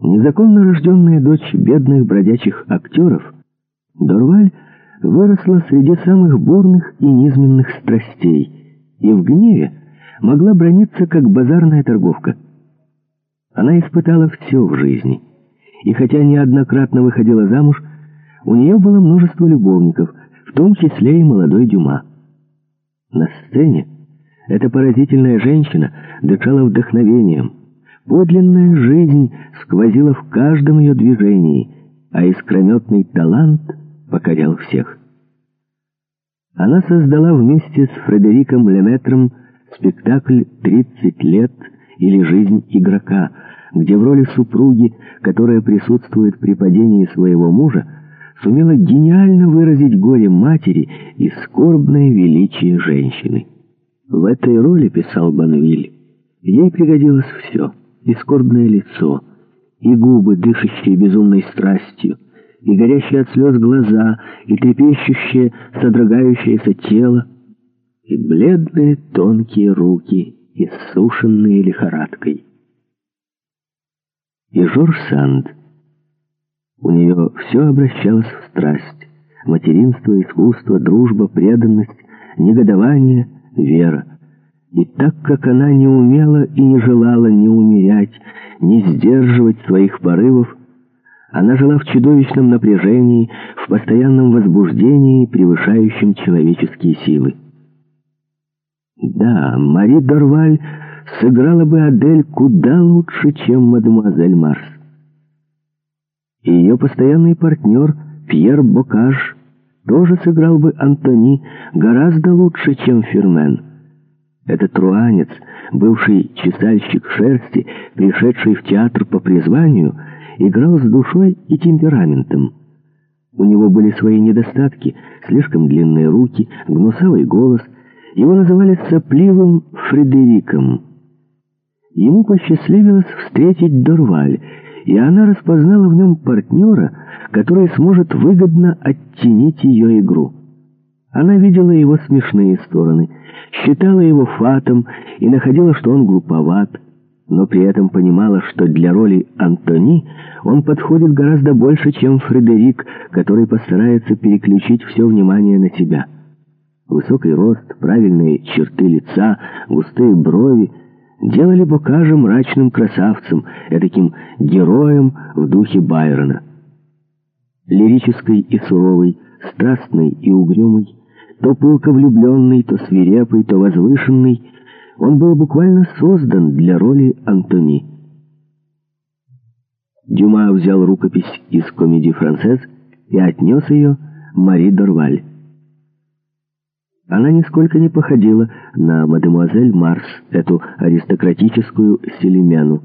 Незаконно рожденная дочь бедных бродячих актеров, Дорваль выросла среди самых бурных и низменных страстей и в гневе могла брониться, как базарная торговка. Она испытала все в жизни, и хотя неоднократно выходила замуж, у нее было множество любовников, в том числе и молодой Дюма. На сцене эта поразительная женщина дышала вдохновением, Подлинная жизнь сквозила в каждом ее движении, а искрометный талант покорял всех. Она создала вместе с Фредериком Леметром спектакль «30 лет» или «Жизнь игрока», где в роли супруги, которая присутствует при падении своего мужа, сумела гениально выразить горе матери и скорбное величие женщины. В этой роли, писал Банвиль, ей пригодилось все — и скорбное лицо, и губы, дышащие безумной страстью, и горящие от слез глаза, и трепещущее, содрогающееся тело, и бледные тонкие руки, иссушенные лихорадкой. И Жорж Санд. У нее все обращалось в страсть. Материнство, искусство, дружба, преданность, негодование, вера. И так как она не умела и не желала ни умерять, ни сдерживать своих порывов, она жила в чудовищном напряжении, в постоянном возбуждении, превышающем человеческие силы. Да, Мари Дорваль сыграла бы Адель куда лучше, чем мадемуазель Марс. Ее постоянный партнер Пьер Бокаж тоже сыграл бы Антони гораздо лучше, чем Фермен. Этот руанец, бывший чесальщик шерсти, пришедший в театр по призванию, играл с душой и темпераментом. У него были свои недостатки, слишком длинные руки, гнусавый голос. Его называли сопливым Фредериком. Ему посчастливилось встретить Дорваль, и она распознала в нем партнера, который сможет выгодно оттенить ее игру. Она видела его смешные стороны, считала его фатом и находила, что он глуповат, но при этом понимала, что для роли Антони он подходит гораздо больше, чем Фредерик, который постарается переключить все внимание на себя. Высокий рост, правильные черты лица, густые брови делали Бокажа мрачным красавцем, таким героем в духе Байрона. Лирический и суровый, страстный и угрюмый, то пылко влюбленный, то свирепый, то возвышенный, он был буквально создан для роли Антони. Дюма взял рукопись из комедии «Францез» и отнес ее Мари Дорваль. Она нисколько не походила на мадемуазель Марс, эту аристократическую селемену.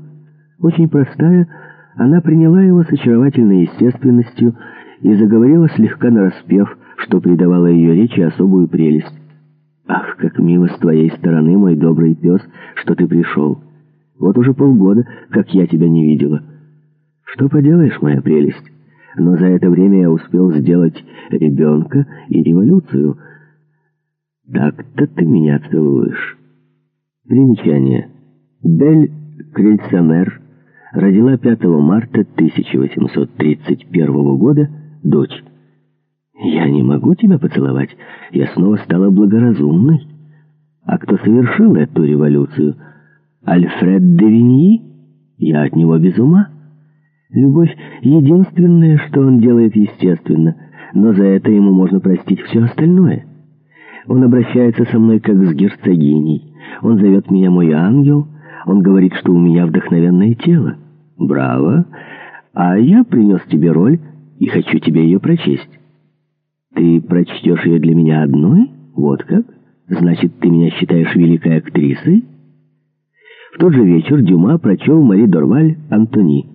Очень простая, она приняла его с очаровательной естественностью и заговорила слегка нараспев, что придавало ее речи особую прелесть. «Ах, как мило с твоей стороны, мой добрый пес, что ты пришел. Вот уже полгода, как я тебя не видела. Что поделаешь, моя прелесть? Но за это время я успел сделать ребенка и революцию. Так-то ты меня целуешь». Примечание. Бель Крельсамер родила 5 марта 1831 года дочь. «Я не могу тебя поцеловать. Я снова стала благоразумной. А кто совершил эту революцию? Альфред де Виньи? Я от него без ума. Любовь — единственное, что он делает естественно, но за это ему можно простить все остальное. Он обращается со мной как с герцогиней. Он зовет меня мой ангел. Он говорит, что у меня вдохновенное тело. Браво! А я принес тебе роль и хочу тебе ее прочесть». Ты прочтешь ее для меня одной? Вот как? Значит, ты меня считаешь великой актрисой? В тот же вечер Дюма прочел Мари Дорваль Антони.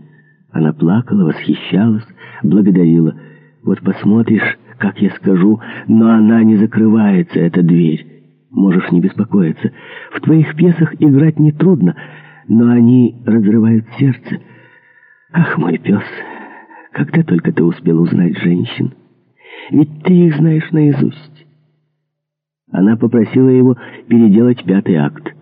Она плакала, восхищалась, благодарила. Вот посмотришь, как я скажу, но она не закрывается, эта дверь. Можешь не беспокоиться. В твоих пьесах играть нетрудно, но они разрывают сердце. Ах, мой пес, когда только ты успел узнать женщин? Ведь ты их знаешь наизусть. Она попросила его переделать пятый акт.